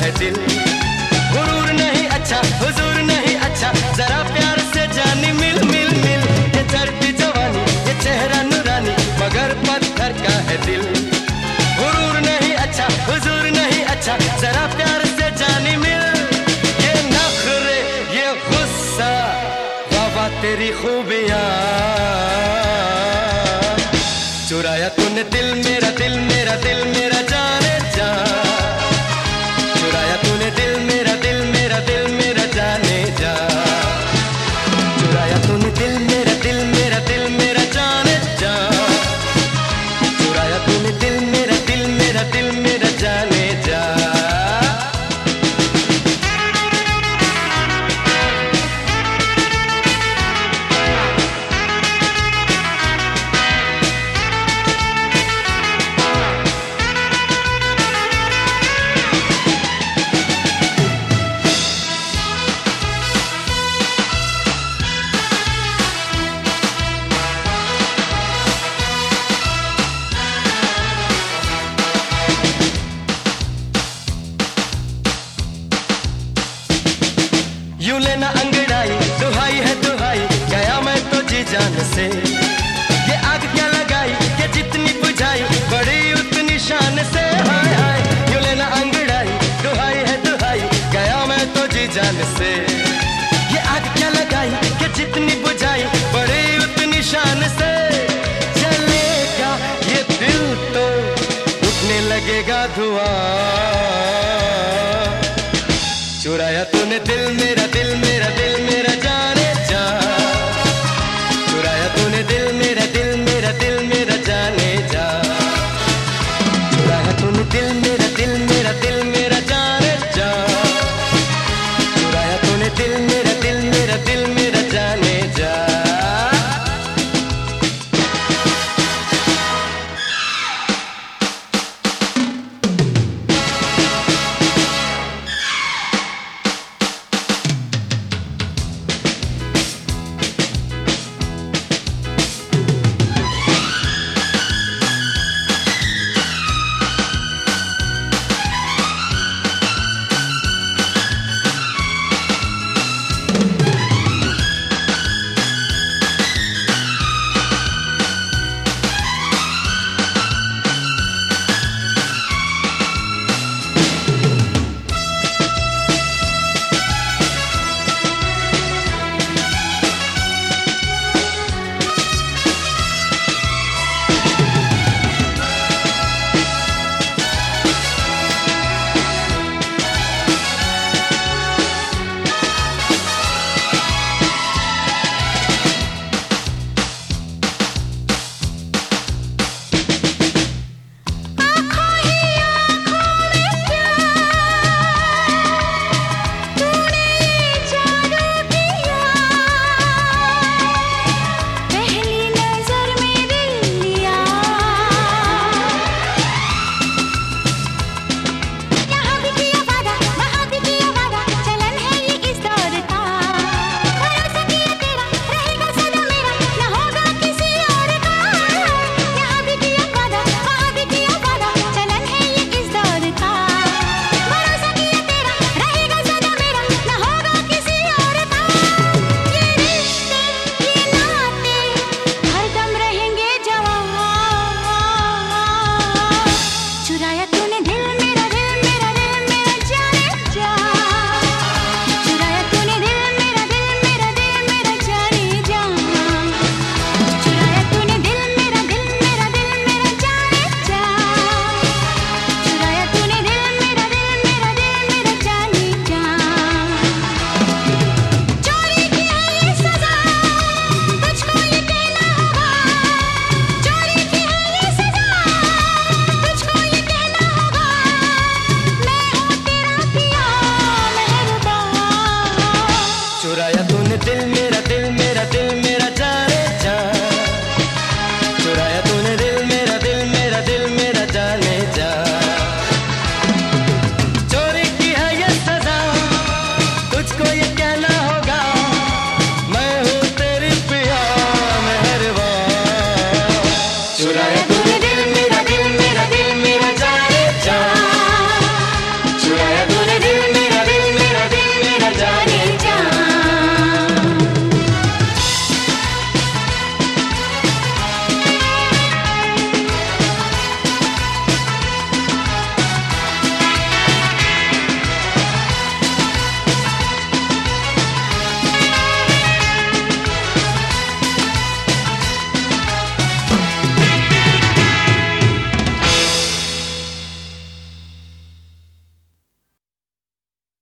है दिल यूँ लेना अंगड़ाई, दुहाई है दुहाई गया मैं तो जी जान से? ये आग क्या लगाई, ये जितनी बुझाई, बड़ी उतनी शान से। हाय हाय, यूँ लेना अंगड़ाई, दुहाई है दुहाई गया मैं तो जी जान से? ये आग क्या लगाई, ये जितनी बुझाई, बड़ी उतनी शान से। चलेगा, ये दिल तो उठने लगेगा धुआँ। चुराया तूने दिल